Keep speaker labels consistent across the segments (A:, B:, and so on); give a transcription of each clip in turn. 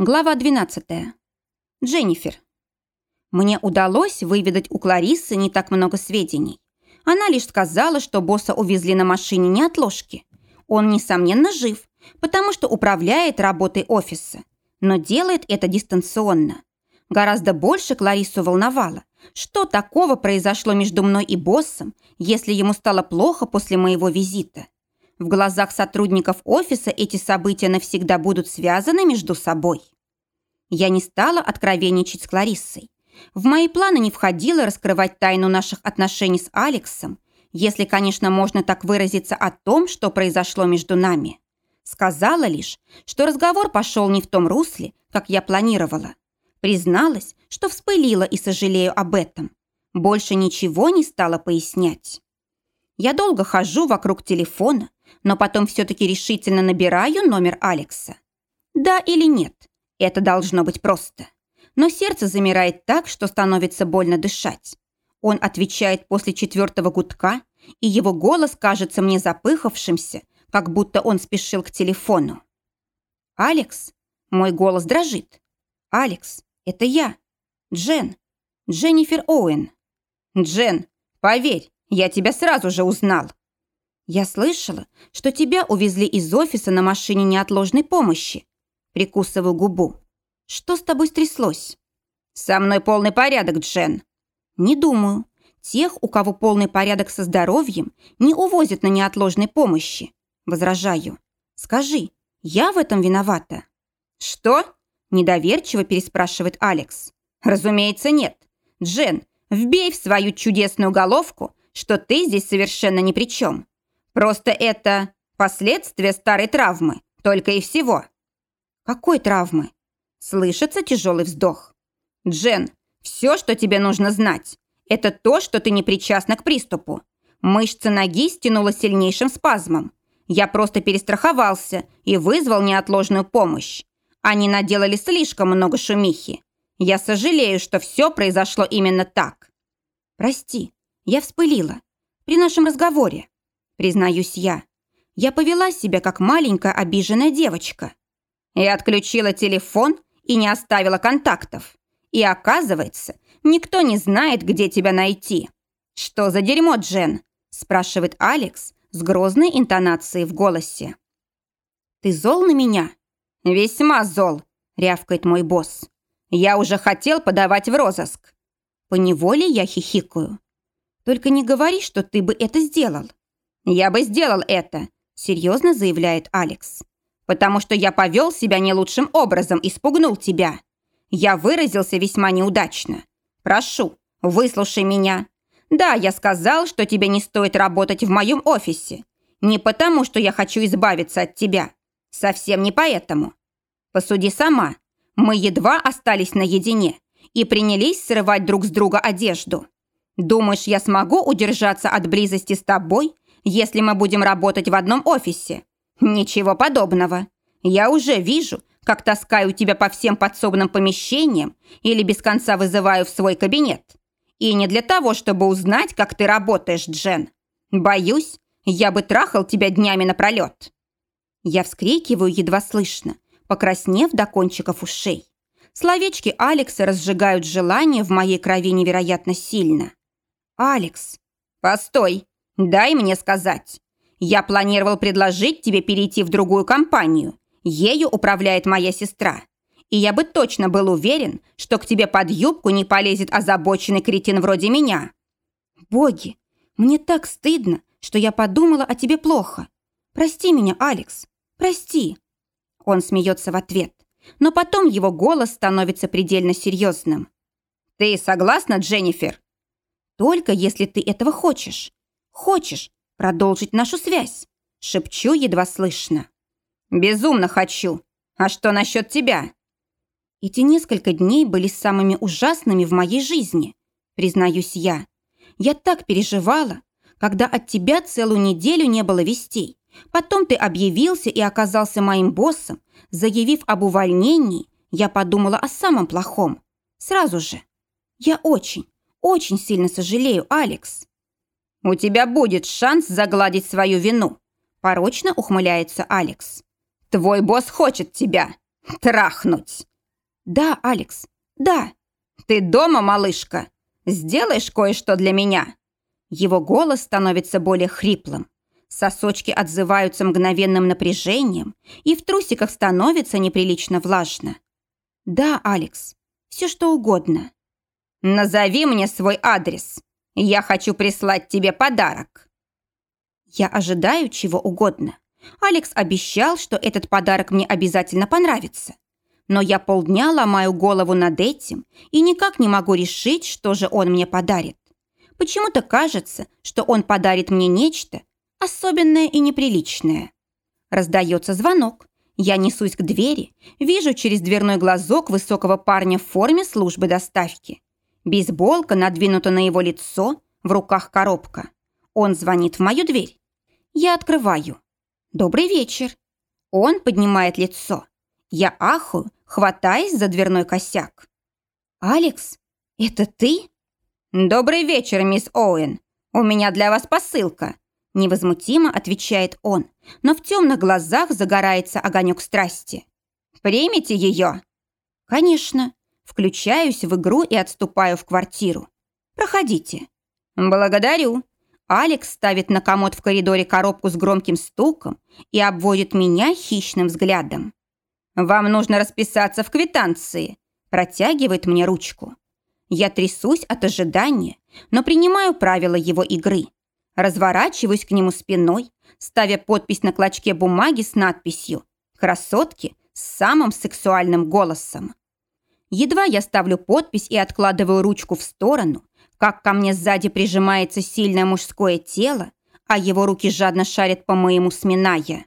A: Глава 12. Дженнифер. Мне удалось выведать у Клариссы не так много сведений. Она лишь сказала, что босса увезли на машине неотложки. Он, несомненно, жив, потому что управляет работой офиса, но делает это дистанционно. Гораздо больше Клариссу волновало, что такого произошло между мной и боссом, если ему стало плохо после моего визита. В глазах сотрудников офиса эти события навсегда будут связаны между собой. Я не стала откровенничать с Клариссой. В мои планы не входило раскрывать тайну наших отношений с Алексом, если, конечно, можно так выразиться о том, что произошло между нами. Сказала лишь, что разговор пошел не в том русле, как я планировала. Призналась, что вспылила и сожалею об этом. Больше ничего не стала пояснять. Я долго хожу вокруг телефона, но потом все-таки решительно набираю номер Алекса. Да или нет, это должно быть просто. Но сердце замирает так, что становится больно дышать. Он отвечает после четвертого гудка, и его голос кажется мне запыхавшимся, как будто он спешил к телефону. «Алекс?» Мой голос дрожит. «Алекс, это я. Джен. Дженнифер Оуэн». «Джен, поверь, я тебя сразу же узнал. «Я слышала, что тебя увезли из офиса на машине неотложной помощи». Прикусываю губу. «Что с тобой стряслось?» «Со мной полный порядок, Джен». «Не думаю. Тех, у кого полный порядок со здоровьем, не увозят на неотложной помощи». Возражаю. «Скажи, я в этом виновата?» «Что?» – недоверчиво переспрашивает Алекс. «Разумеется, нет. Джен, вбей в свою чудесную головку, что ты здесь совершенно ни при чем. Просто это последствия старой травмы, только и всего. Какой травмы? Слышится тяжелый вздох. Джен, все, что тебе нужно знать, это то, что ты не причастна к приступу. Мышца ноги стянула сильнейшим спазмом. Я просто перестраховался и вызвал неотложную помощь. Они наделали слишком много шумихи. Я сожалею, что все произошло именно так. Прости, я вспылила. При нашем разговоре признаюсь я. Я повела себя как маленькая обиженная девочка. И отключила телефон и не оставила контактов. И оказывается, никто не знает, где тебя найти. Что за дерьмо, Джен? спрашивает Алекс с грозной интонацией в голосе. Ты зол на меня? Весьма зол, рявкает мой босс. Я уже хотел подавать в розыск. Поневоле я хихикаю. Только не говори, что ты бы это сделал. «Я бы сделал это», — серьезно заявляет Алекс. «Потому что я повел себя не лучшим образом и спугнул тебя. Я выразился весьма неудачно. Прошу, выслушай меня. Да, я сказал, что тебе не стоит работать в моем офисе. Не потому, что я хочу избавиться от тебя. Совсем не поэтому. Посуди сама. Мы едва остались наедине и принялись срывать друг с друга одежду. Думаешь, я смогу удержаться от близости с тобой если мы будем работать в одном офисе. Ничего подобного. Я уже вижу, как таскаю тебя по всем подсобным помещениям или без конца вызываю в свой кабинет. И не для того, чтобы узнать, как ты работаешь, Джен. Боюсь, я бы трахал тебя днями напролет. Я вскрикиваю едва слышно, покраснев до кончиков ушей. Словечки Алекса разжигают желание в моей крови невероятно сильно. «Алекс!» «Постой!» «Дай мне сказать. Я планировал предложить тебе перейти в другую компанию. Ею управляет моя сестра. И я бы точно был уверен, что к тебе под юбку не полезет озабоченный кретин вроде меня». «Боги, мне так стыдно, что я подумала о тебе плохо. Прости меня, Алекс, прости». Он смеется в ответ, но потом его голос становится предельно серьезным. «Ты согласна, Дженнифер?» «Только если ты этого хочешь. Хочешь продолжить нашу связь?» Шепчу едва слышно. «Безумно хочу. А что насчет тебя?» Эти несколько дней были самыми ужасными в моей жизни, признаюсь я. Я так переживала, когда от тебя целую неделю не было вестей. Потом ты объявился и оказался моим боссом. Заявив об увольнении, я подумала о самом плохом. Сразу же. Я очень, очень сильно сожалею, Алекс. «У тебя будет шанс загладить свою вину», – порочно ухмыляется Алекс. «Твой босс хочет тебя.
B: Трахнуть.
A: Да, Алекс, да.
B: Ты дома, малышка? Сделаешь кое-что для меня?
A: Его голос становится более хриплым. Сосочки отзываются мгновенным напряжением, и в трусиках становится неприлично влажно. Да, Алекс, все что угодно.
B: Назови мне свой адрес. Я хочу прислать тебе подарок.
A: Я ожидаю чего угодно. Алекс обещал, что этот подарок мне обязательно понравится. Но я полдня ломаю голову над этим и никак не могу решить, что же он мне подарит. Почему-то кажется, что он подарит мне нечто особенное и неприличное. Раздается звонок. Я несусь к двери, вижу через дверной глазок высокого парня в форме службы доставки. Бейсболка надвинута на его лицо, в руках коробка. Он звонит в мою дверь. Я открываю. «Добрый вечер». Он поднимает лицо. Я ахую, хватаясь за дверной косяк. «Алекс, это ты?»
B: «Добрый вечер, мисс Оуэн. У меня для вас посылка»,
A: невозмутимо отвечает он, но в темных глазах загорается огонек страсти.
B: «Примите ее?»
A: «Конечно». Включаюсь в игру и отступаю в квартиру. «Проходите».
B: «Благодарю».
A: Алекс ставит на комод в коридоре коробку с громким стуком и обводит меня хищным взглядом.
B: «Вам нужно расписаться в квитанции»,
A: протягивает мне ручку. Я трясусь от ожидания, но принимаю правила его игры. Разворачиваюсь к нему спиной, ставя подпись на клочке бумаги с надписью «Красотки с самым сексуальным голосом». Едва я ставлю подпись и откладываю ручку в сторону, как ко мне сзади прижимается сильное мужское тело, а его руки жадно шарят по моему сминая.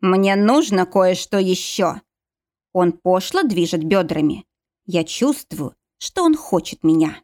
B: «Мне нужно кое-что еще».
A: Он пошло движет бедрами. Я чувствую, что он хочет меня.